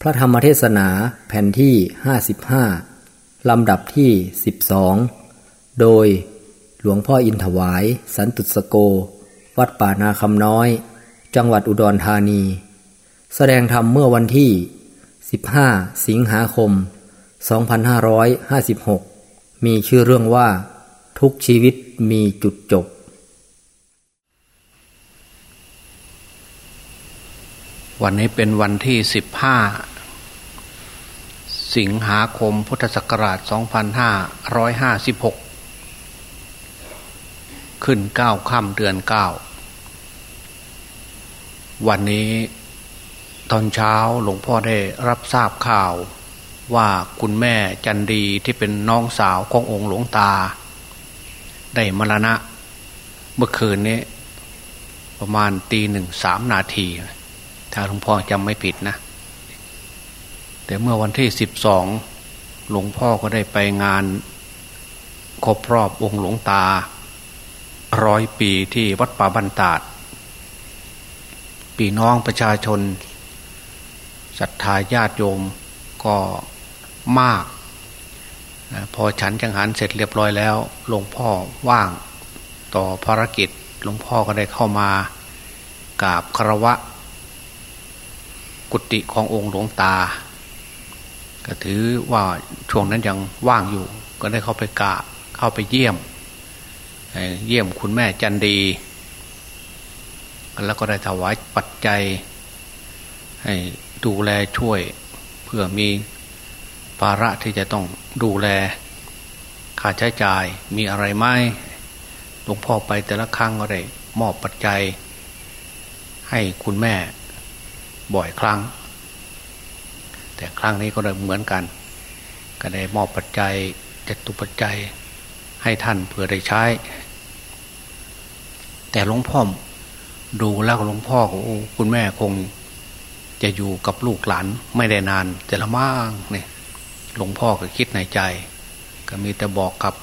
พระธรรมเทศนาแผ่นที่ 55 ลำดับที่ 12 โดยหลวงพ่ออินถวาย สันตุสโก วัดป่านาคำน้อย จังหวัดอุดรธานี แสดงธรรมเมื่อวันที่ 15 สิงหาคม 2556 มีชื่อเรื่องว่า ทุกชีวิตมีจุดจบ วันนี้เป็นวันที่สิบห้าสิงหาคมพุทธศักราช 2556 ขึ้นเก้าค่ำเดือนเก้าวันนี้ตอนเช้าหลวงพ่อได้รับทราบข่าวว่าคุณแม่จันดีที่เป็นน้องสาวขององค์หลวงตา ได้มรณะ เมื่อคืนนี้ ประมาณตีหนึ่งสามนาที ถ้าหลวงพ่อจำไม่ผิดนะ แต่เมื่อวันที่สิบสองหลวงพ่อก็ได้ไปงานครบรอบองค์หลวงตาร้อยปีที่วัดป่าบันตาดปีน้องประชาชนศรัทธาญาติโยมก็มาก พอฉันจังหันเสร็จเรียบร้อยแล้วหลวงพ่อว่างต่อภารกิจหลวงพ่อก็ได้เข้ามากราบคารวะ กุฏิขององค์หลวงตา ก็ถือว่าช่วงนั้นยังว่างอยู่ ก็ได้เข้าไปกราบเข้าไปเยี่ยม เยี่ยมคุณแม่จันดี แล้วก็ได้ถวายปัจจัย ให้ดูแลช่วย เพื่อมีภาระที่จะต้องดูแลค่าใช้จ่ายมีอะไรไหมหลวงพ่อไปแต่ละครั้งก็ได้มอบปัจจัย ให้คุณแม่ บ่อยครั้ง แต่ครั้งนี้ก็ได้เหมือนกัน ก็ได้มอบปัจจัยจตุปัจจัยให้ท่านเพื่อได้ใช้ แต่หลวงพ่อดูแล้วหลวงพ่อคุณแม่คง จะอยู่กับลูกหลานไม่ได้นานจะละมั่งเนี่ยหลวงพ่อก็คิดในใจ ก็มีแต่บอกกับ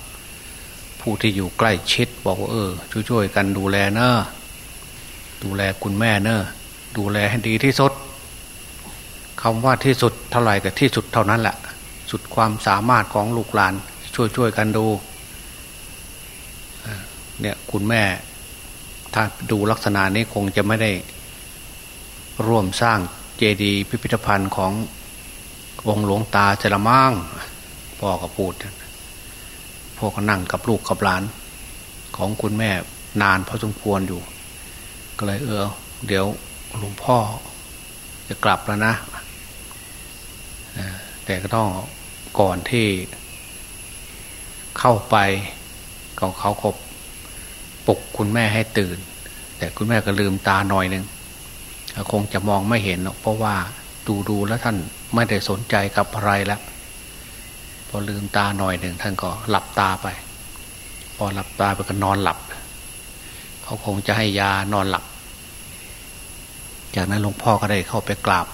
ผู้ที่อยู่ใกล้ชิด บอกว่าเออช่วยๆกันดูแลเนอะดูแลคุณแม่เนอะ ดูแลให้ดีที่สุดคำว่าที่สุดเท่าไหร่กับที่สุดเท่านั้นแหละสุดความสามารถของลูกหลาน ช่วยๆกันดูเนี่ยคุณแม่ ถ้าดูลักษณะนี้คงจะไม่ได้ร่วมสร้างเจดีย์พิพิธภัณฑ์ขององค์หลวงตาจระมังพ่อก็พูดพ่อก็นั่งกับลูกกับหลาน ของคุณแม่นานพอสมควรอยู่ ก็เลยเออ เดี๋ยว หลวงพ่อ จะกลับแล้วนะ แต่ก็ต้องก่อนที่เข้าไปเขาเขาก็ปลุกคุณแม่ให้ตื่น แต่คุณแม่ก็ลืมตาหน่อยหนึ่งคงจะมองไม่เห็นเพราะว่าดูดูแล้วท่านไม่ได้สนใจกับอะไรแล้วพอลืมตาหน่อยหนึ่งท่านก็หลับตาไป พอหลับตาไปก็นอนหลับ เขาคงจะให้ยานอนหลับ จากนั้นหลวงพ่อก็ได้เข้าไปกราบ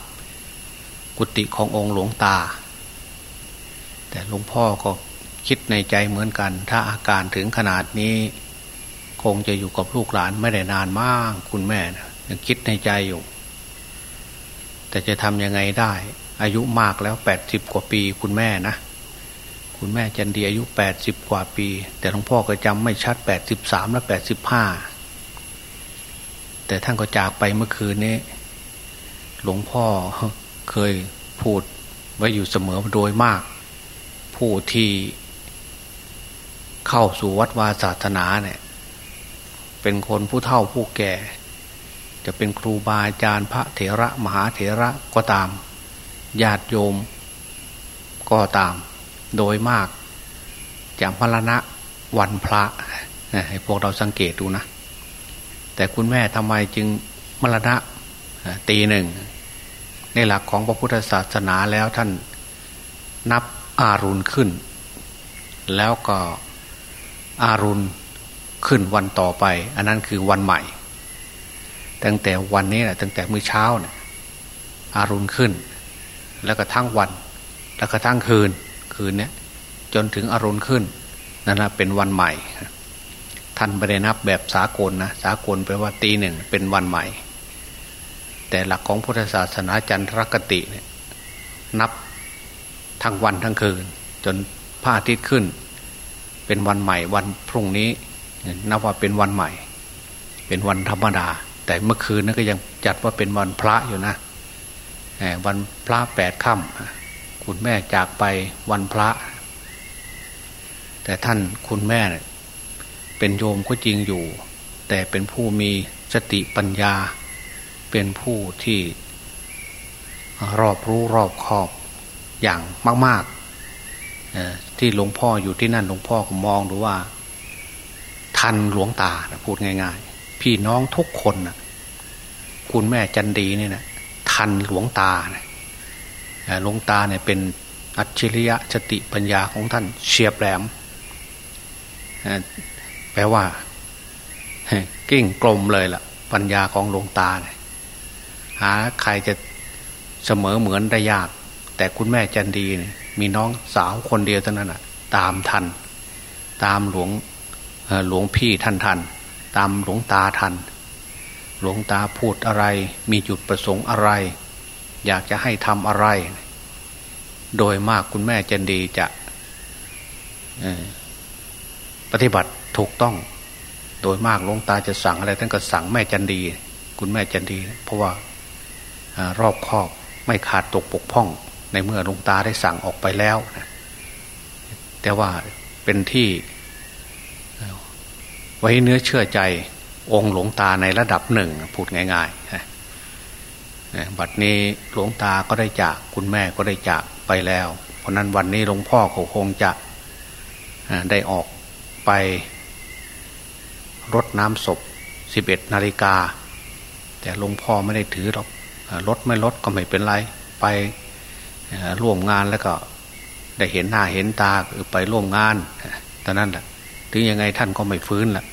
กุฏิขององค์หลวงตา แต่หลวงพ่อก็คิดในใจเหมือนกัน ถ้าอาการถึงขนาดนี้ คงจะอยู่กับลูกหลานไม่ได้นานมากคุณแม่ยังคิดในใจอยู่ แต่จะทำยังไงได้ อายุมากแล้วแปดสิบกว่าปีคุณแม่นะคุณแม่จันดีอายุแปดสิบกว่าปี แต่หลวงพ่อก็จำไม่ชัดแปดสิบสามและแปดสิบห้า แต่ท่านก็จากไปเมื่อคืนนี้ หลวงพ่อเคยพูดไว้อยู่เสมอโดยมาก ผู้ที่เข้าสู่วัดวาศาสนาเนี่ย เป็นคนผู้เฒ่าผู้แก่ จะเป็นครูบาอาจารย์พระเถระมหาเถระก็ตาม ญาติโยมก็ตาม โดยมากจะมรณะวันพระให้พวกเราสังเกตดูนะ แต่คุณแม่ทำไมจึงมรณะตีหนึ่ง ในหลักของพระพุทธศาสนาแล้วท่านนับอารุณขึ้น แล้วก็อารุณขึ้นวันต่อไป อันนั้นคือวันใหม่ ตั้งแต่วันนี้แหละตั้งแต่มื้อเช้าเนี่ยอารุณขึ้น แล้วก็ทั้งวัน แล้วก็ทั้งคืนคืนเนี้ยจนถึงอารุณขึ้นนั่นแหะเป็นวันใหม่ ท่านไม่ได้นับแบบสากลนะสากลแปลว่าตีหนึ่งเป็นวันใหม่ แต่หลักของพุทธศาสนาจันทรคติเนี่ยนับทั้งวันทั้งคืน จนพระอาทิตย์ขึ้น เป็นวันใหม่วันพรุ่งนี้ นับว่าเป็นวันใหม่ เป็นวันธรรมดา แต่เมื่อคืนนั้นก็ยังจัดว่าเป็นวันพระอยู่นะวันพระแปดค่ำคุณแม่จากไปวันพระ แต่ท่านคุณแม่เเป็นโยมก็จริงอยู่ แต่เป็นผู้มีสติปัญญา เป็นผู้ที่รอบรู้รอบขอบอย่างมาก ๆ ที่หลวงพ่ออยู่ที่นั่นหลวงพ่อก็มองดูว่า ทันหลวงตาพูดง่าย ๆ พี่น้องทุกคนนะคุณแม่จันดีเนี่ยนะทันหลวงตานะหลวงตาเนี่ยเป็นอัจฉริยะสติปัญญาของท่านเฉียบแหลม ลว่ากิ้งกลมเลยล่ะ ปัญญาของหลวงตาเนี่ยหาใครจะเสมอเหมือนได้ยาก แต่คุณแม่จันดีเนี่ยมีน้องสาวคนเดียวเท่านั้นอะ ตามทัน ตามหลวงหลวงพี่ทันทัน ตามหลวงตาทัน หลวงตาพูดอะไร มีจุดประสงค์อะไร อยากจะให้ทำอะไร โดยมากคุณแม่จันดีจะปฏิบัติ ถูกต้อง โดยมากหลวงตาจะสั่งอะไรท่านก็สั่งแม่จันดี คุณแม่จันดี เพราะว่ารอบคอบไม่ขาดตกปกพ่อง ในเมื่อหลวงตาได้สั่งออกไปแล้วนะแต่ว่าเป็นที่ ไว้เนื้อเชื่อใจองค์หลวงตาในระดับหนึ่งพูดง่ายๆบัดนี้หลวงตาก็ได้จากคุณแม่ก็ได้จากไปแล้ว เพราะนั้นวันนี้หลวงพ่อเขาคงจะได้ออกไป รดน้ำศพสิบเอ็ดนาฬิกา แต่หลวงพ่อไม่ได้ถือหรอกรถไม่รถก็ไม่เป็นไร ไปร่วมงานแล้วก็ได้เห็นหน้าเห็นตาไปร่วมงานตอนนั้นแหละถึงยังไงท่านก็ไม่ฟื้นละ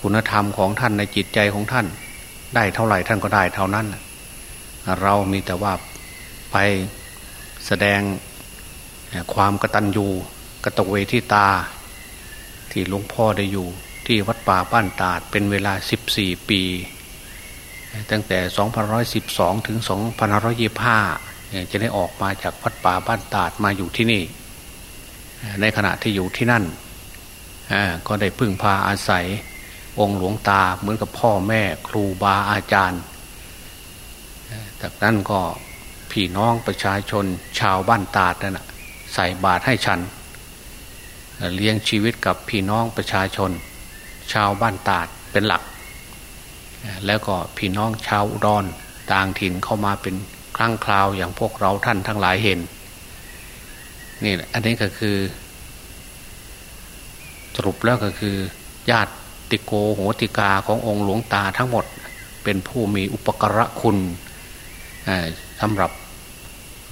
คุณธรรมของท่านในจิตใจของท่าน ได้เท่าไหร่ท่านก็ได้เท่านั้นเรามีแต่ว่าไปแสดงความกตัญญูกตเวทิตา ที่หลวงพ่อได้อยู่ ที่วัดป่าบ้านตาดเป็นเวลาสิบสี่ปี ตั้งแต่ 2512 ถึง 2525 จะได้ออกมาจากวัดป่าบ้านตาดมาอยู่ที่นี่ ในขณะที่อยู่ที่นั่น ก็ได้พึ่งพาอาศัยองค์หลวงตาเหมือนกับพ่อแม่ครูบาอาจารย์ จากนั้นก็พี่น้องประชาชนชาวบ้านตาดนั่นใส่บาตรให้ฉัน เลี้ยงชีวิตกับพี่น้องประชาชน ชาวบ้านตาดเป็นหลัก แล้วก็พี่น้องชาวอุดรต่างถิ่นเข้ามาเป็นครั้งคราวอย่างพวกเราท่านทั้งหลายเห็นนี่อันนี้ก็คือ สรุปแล้วก็คือ ญาติโกโหติกาขององค์หลวงตาทั้งหมด เป็นผู้มีอุปกระคุณสำหรับ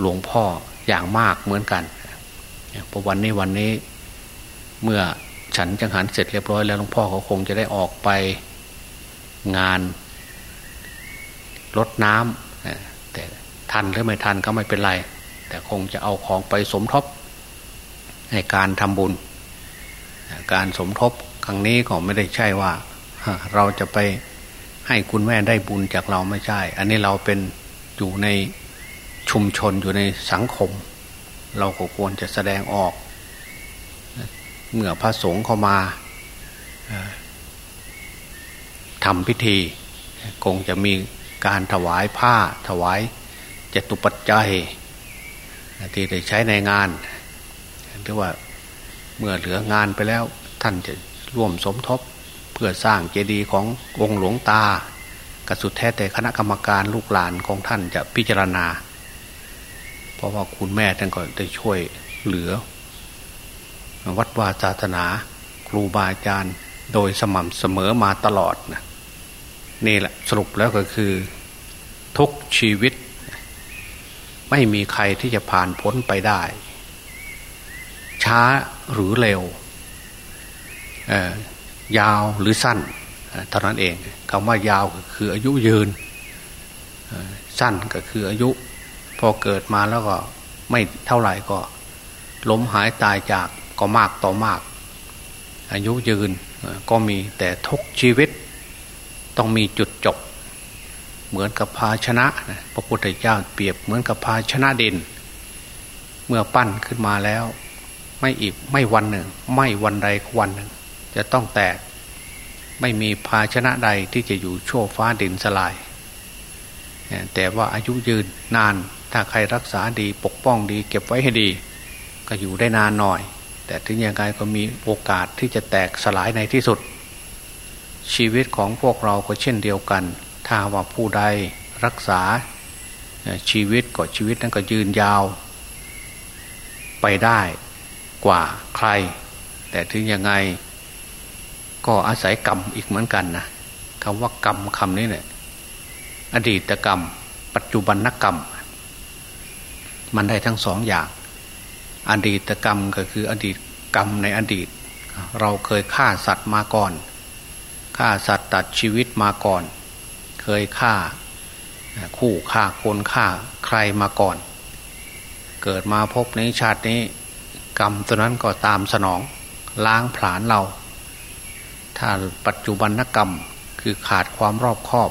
หลวงพ่ออย่างมากเหมือนกันเพราะวันนี้วันนี้เมื่อ ฉันจังหันเสร็จเรียบร้อยแล้วหลวงพ่อเขาคงจะได้ออกไปงานลดน้ำแต่ทันหรือไม่ทันก็ไม่เป็นไร แต่คงจะเอาของไปสมทบในการทำบุญ การสมทบครั้งนี้ก็ไม่ได้ใช่ว่า เราจะไปให้คุณแม่ได้บุญจากเราไม่ใช่ อันนี้เราเป็นอยู่ในชุมชนอยู่ในสังคม เราก็ควรจะแสดงออก เมื่อพระสงฆ์เข้ามาทำพิธี คงจะมีการถวายผ้าถวายจตุปัจจัยที่ได้ใช้ในงานเรียกว่าเมื่อเหลืองานไปแล้วท่านจะร่วมสมทบ เพื่อสร้างเจดีย์ขององค์หลวงตากระสุดแท้แต่คณะกรรมการลูกหลานของท่านจะพิจารณา เพราะว่าคุณแม่ท่านก็ได้ช่วยเหลือ วัดวาศาสนา ครูบาอาจารย์โดยสม่ำเสมอมาตลอดนะนี่แหละสรุปแล้วก็คือ ทุกชีวิต ไม่มีใครที่จะผ่านพ้นไปได้ ช้าหรือเร็ว ยาวหรือสั้นเท่านั้นเองคำว่ายาวคืออายุยืน สั้นก็คืออายุ พอเกิดมาแล้วก็ไม่เท่าไหร่ก็ล้มหายตายจาก ก็มากต่อมาก อายุยืนก็มีแต่ทุกชีวิตต้องมีจุดจบ เหมือนกับภาชนะนะพระพุทธเจ้าเปรียบเหมือนกับภาชนะดิน เมื่อปั้นขึ้นมาแล้ว ไม่อีกไม่วันหนึ่ง ไม่วันใดวันหนึ่ง จะต้องแตก ไม่มีภาชนะใดที่จะอยู่โชว์ฟ้าดินสลาย แต่ว่าอายุยืนนานถ้าใครรักษาดีปกป้องดี เก็บไว้ให้ดี ก็อยู่ได้นานหน่อย แต่ถึงยังไงก็มีโอกาสที่จะแตกสลายในที่สุด ชีวิตของพวกเราก็เช่นเดียวกัน ถ้าว่าผู้ใดรักษาชีวิตก็ชีวิตนั้นก็ยืนยาว ไปได้กว่าใคร แต่ถึงยังไง ก็อาศัยกรรมอีกเหมือนกันนะคำว่ากรรมคำนี้เนี่ยอดีตกรรม ปัจจุบันนกรรม มันได้ทั้งสองอย่าง อดีตกรรมก็คืออดีตกรรมในอดีต เราเคยฆ่าสัตว์มาก่อนฆ่าสัตว์ตัดชีวิตมาก่อน เคยฆ่าคู่ฆ่าคนฆ่าใครมาก่อน เกิดมาพบในชาตินี้ กรรมตัวนั้นก็ตามสนอง ล้างผลาญเรา ถ้าปัจจุบันนกรรมคือขาดความรอบคอบ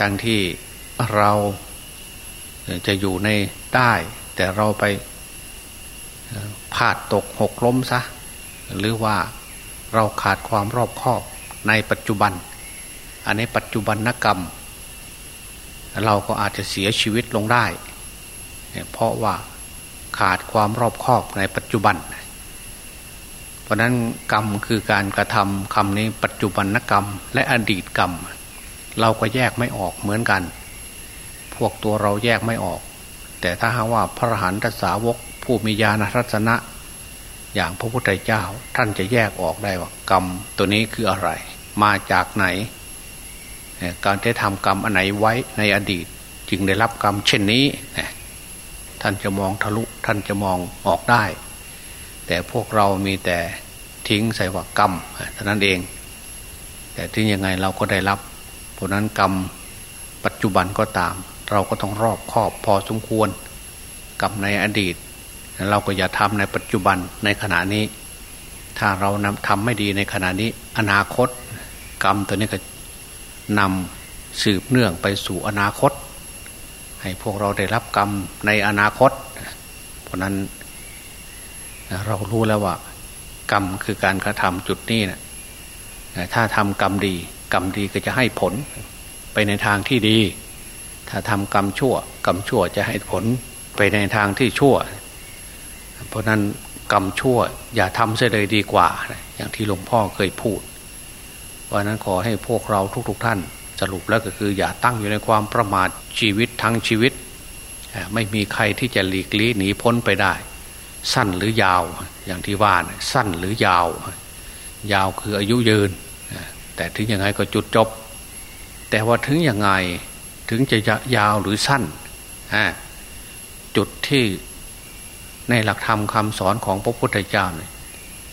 ทั้งที่เราจะอยู่ในได้แต่เราไป พลาดตกหกล้มซะ หรือว่าเราขาดความรอบคอบในปัจจุบัน อันนี้ปัจจุบันนกรรม เราก็อาจจะเสียชีวิตลงได้ เพราะว่าขาดความรอบคอบในปัจจุบัน เพราะนั้นกรรมคือการกระทำคำนี้ปัจจุบันนกรรม และอดีตกรรม เราก็แยกไม่ออกเหมือนกัน พวกตัวเราแยกไม่ออก แต่ถ้าหาว่าพระหันตสาวก ผู้มีญาณรัตนะ อย่างพระพุทธเจ้าท่านจะแยกออกได้ว่ากรรมตัวนี้คืออะไร มาจากไหน การได้ทำกรรมอันไหนไว้ในอดีต จึงได้รับกรรมเช่นนี้ท่านจะมองทะลุท่านจะมองออกได้ แต่พวกเรามีแต่ทิ้งใส่ว่ากรรมเท่านั้นเอง แต่ถึงยังไงเราก็ได้รับเพราะนั้นกรรมปัจจุบันก็ตาม เราก็ต้องรอบคอบพอสมควรกรรมในอดีต เราก็อย่าทำในปัจจุบันในขณะนี้ ถ้าเรานำทำไม่ดีในขณะนี้ อนาคต กรรมตัวนี้ก็นำสืบเนื่องไปสู่อนาคต ให้พวกเราได้รับกรรมในอนาคต เพราะนั้นเรารู้แล้วว่า กรรมคือการกระทำจุดนี้นะถ้าทำกรรมดี กรรมดีก็จะให้ผลไปในทางที่ดี ถ้าทำกรรมชั่ว กรรมชั่วจะให้ผลไปในทางที่ชั่ว เพราะนั้นกรรมชั่ว อย่าทำเสียเลยดีกว่า อย่างที่หลวงพ่อเคยพูดเพราะนั้นขอให้พวกเราทุกๆทท่าน สรุปแล้วก็คือ อย่าตั้งอยู่ในความประมาทชีวิตทั้งชีวิต ไม่มีใครที่จะหลีกลี่หนีพ้นไปได้ สั้นหรือยาว อย่างที่ว่าสั้นหรือยาว ยาวคืออายุยืน แต่ถึงยังไงก็จุดจบ แต่ว่าถึงยังไงถึงจะยาวหรือสั้นจุดที่ ในหลักธรรมคำสอนของพระพุทธเจ้าเนี่ย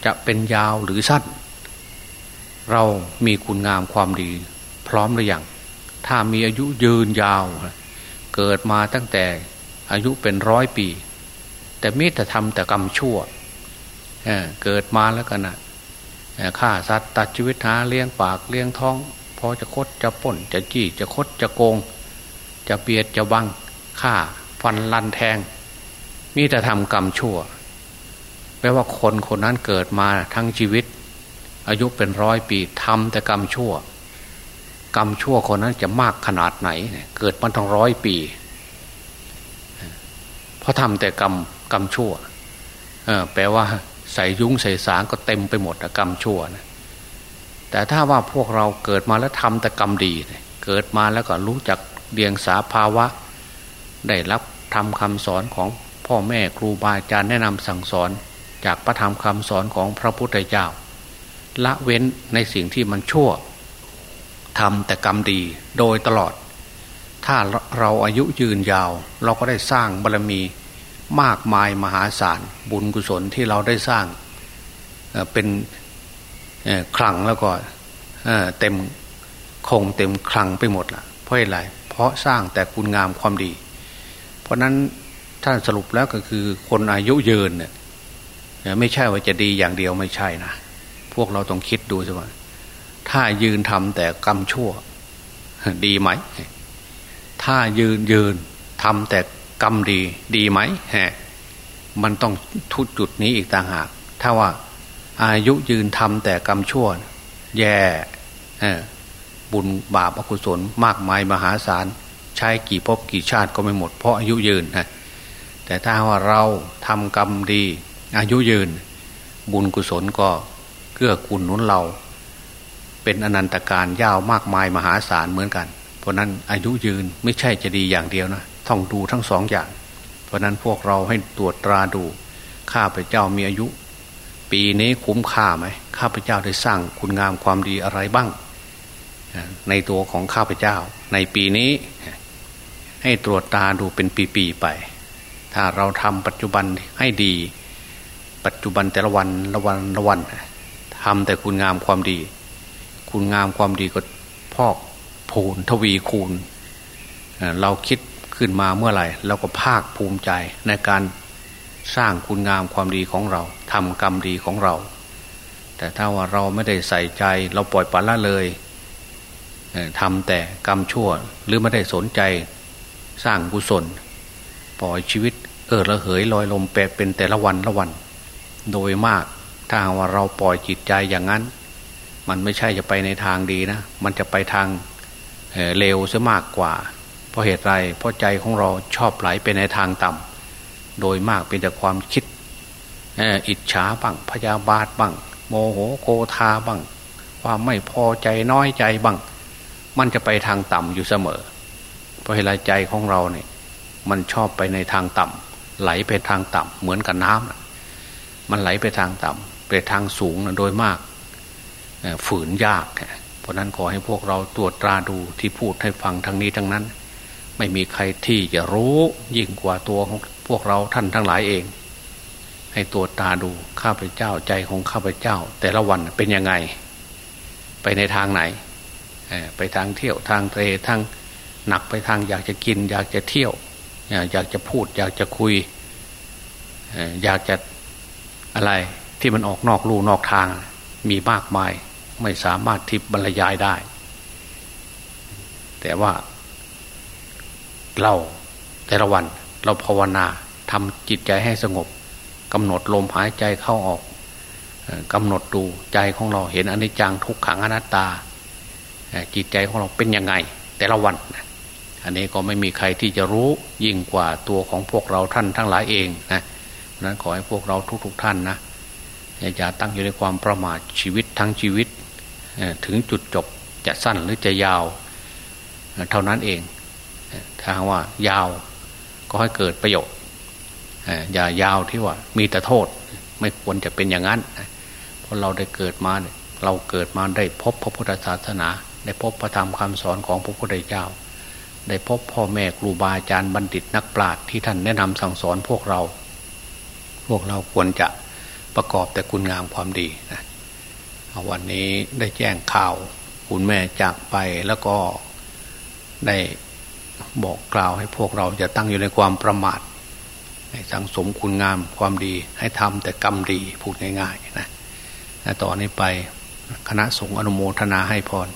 จะเป็นยาวหรือสั้น เรามีคุณงามความดี พร้อมหรือยังถ้ามีอายุยืนยาว เกิดมาตั้งแต่อายุเป็นร้อยปี แต่มิแต่ทำแต่กรรมชั่วเเกิดมาแล้วกันนะฆ่าสัตว์ตัดชีวิตหาเลี้ยงปากเลี้ยงท้องพอจะคดจะป่นจะจี้จะคดจะโกง จะเบียดจะบังฆ่าฟันลันแทง มีแต่ทำกรรมชั่วแปลว่าคนคนนั้นเกิดมาทั้งชีวิต อายุเป็นร้อยปีทำแต่กรรมชั่ว กรรมชั่วคนนั้นจะมากขนาดไหน เกิดมาทั้งร้อยปี เพราะทำแต่กรรมกรรมชั่วแปลว่าใส่ยุ้งใส่สางก็เต็มไปหมดกรรมชั่วนะแต่ถ้าว่าพวกเราเกิดมาแล้วทำแต่กรรมดี เกิดมาแล้วก็รู้จักเดียงสาภาวะ ได้รับทำคำสอนของ พ่อแม่ครูบาอาจารย์แนะนำสั่งสอน จากพระธรรมคำสอนของพระพุทธเจ้า ละเว้นในสิ่งที่มันชั่วทำแต่กรรมดีโดยตลอด ถ้าเราอายุยืนยาว เราก็ได้สร้างบารมีมากมายมหาศาล บุญกุศลที่เราได้สร้างเป็นคลังแล้วก็เต็มคงเต็มคลังไปหมดละเพราะอะไรเพราะสร้างแต่คุณงามความดี เพราะนั้น ถ้านสรุปแล้วก็คือคนอายุยืนเนี่ยไม่ใช่ว่าจะดีอย่างเดียวไม่ใช่นะ พวกเราต้องคิดดูสิว่า ถ้ายืนทำแต่กรรมชั่ว ดีไหม ถ้ายืนยืนทำแต่กรรมดี ดีไหมฮะมันต้องทุจุดนี้อีกต่างหาก ถ้าว่าอายุยืนทำแต่กรรมชั่ว แย่บุญบาปอกุศลมากมายมหาศาล ใช้กี่ภพกี่ชาติก็ไม่หมด เพราะอายุยืนนะ แต่ถ้าว่าเราทำกรรมดี อายุยืน บุญกุศลก็เกื้อกูลนุนเรา เป็นอนันตการยาวมากมายมหาศาลเหมือนกัน เพราะนั้นอายุยืนไม่ใช่จะดีอย่างเดียวนะต้องดูทั้งสองอย่าง เพราะนั้นพวกเราให้ตรวจตราดูข้าพเจ้ามีอายุ ปีนี้คุ้มค่าไหมข้าพเจ้าได้สร้างคุณงามความดีอะไรบ้าง ในตัวของข้าพเจ้า ในปีนี้ให้ตรวจตาดูเป็นปีๆไป ถ้าเราทำปัจจุบันให้ดี ปัจจุบันแต่ละวันละวันละวันทำแต่คุณงามความดี คุณงามความดีก็พอกพูนทวีคูณ เราคิดขึ้นมาเมื่อไหร่เราก็ภาคภูมิใจในการสร้างคุณงามความดีของเราทำกรรมดีของเรา แต่ถ้าว่าเราไม่ได้ใส่ใจ เราปล่อยปละละเลยทำแต่กรรมชั่วหรือไม่ได้สนใจ สร้างกุศล ปล่อยชีวิต เออระเหยลอยลมแปดเป็นแต่ละวันละวัน โดยมากถ้าว่าเราปล่อยจิตใจอย่างนั้น มันไม่ใช่จะไปในทางดีนะ มันจะไปทางเลวซะมากกว่า เพราะเหตุไรเพราะใจของเราชอบไหลไปในทางต่ำโดยมากเป็นแต่ความคิดอิจฉาบ้างพยาบาทบ้าง โมโหโกธาบ้าง ความไม่พอใจน้อยใจบ้าง มันจะไปทางต่ำอยู่เสมอ เพราะเหตุไรใจของเราเนี่ย มันชอบไปในทางต่ำไหลไปทางต่ำเหมือนกับน้ำมันไหลไปทางต่ำไปทางสูงโดยมากฝืนยาก เพราะนั้นขอให้พวกเราตรวจตราดูที่พูดให้ฟังทั้งนี้ทั้งนั้น ไม่มีใครที่จะรู้ยิ่งกว่าตัวของพวกเราท่านทั้งหลายเอง ให้ตัวตาดูข้าพเจ้าใจของข้าพเจ้า แต่ละวันเป็นยังไง ไปในทางไหนไปทางเที่ยวทางเตะทางหนักไปทางอยากจะกิน อยากจะเที่ยว อยากจะพูด อยากจะคุย อยากจะอะไรที่มันออกนอกลู่นอกทาง มีมากมายไม่สามารถทิพบรรยายได้ แต่ว่าเราแต่ละวันเราภาวนาทำจิตใจให้สงบกำหนดลมหายใจเข้าออกกำหนดดูใจของเราเห็นอนิจจังทุกขังอนัตตา จิตใจของเราเป็นยังไง แต่ละวัน อันนี้ก็ไม่มีใครที่จะรู้ยิ่งกว่าตัวของพวกเราท่านทั้งหลายเองนะนั้นขอให้พวกเราทุกๆทท่านนะอย่าตั้งอยู่ในความประมาทชีวิตทั้งชีวิต ถึงจุดจบจะสั้นหรือจะยาว เท่านั้นเองถ้าว่ายาวก็ให้เกิดประโยชน์อย่ายาวที่ว่ามีแต่โทษไม่ควรจะเป็นอย่างนั้นเพราะเราได้เกิดมาเนี่ยเราเกิดมาได้พบพระพุทธศาสนา ได้พบพระธรรมคำสอนของพระพุทธเจ้า ได้พบพ่อแม่ครูบาอาจารย์บัณฑิตนักปราชญ์ที่ท่านแนะนำสั่งสอนพวกเรา พวกเราควรจะประกอบแต่คุณงามความดีนะวันนี้ได้แจ้งข่าวคุณแม่จากไปแล้วก็ได้บอกกล่าวให้พวกเราจะตั้งอยู่ในความประมาทให้สังสมคุณงามความดีให้ทำแต่กรรมดีพูดง่ายๆนะต่อนนี้ไปคณะสงฆ์อนุโมทนาให้พร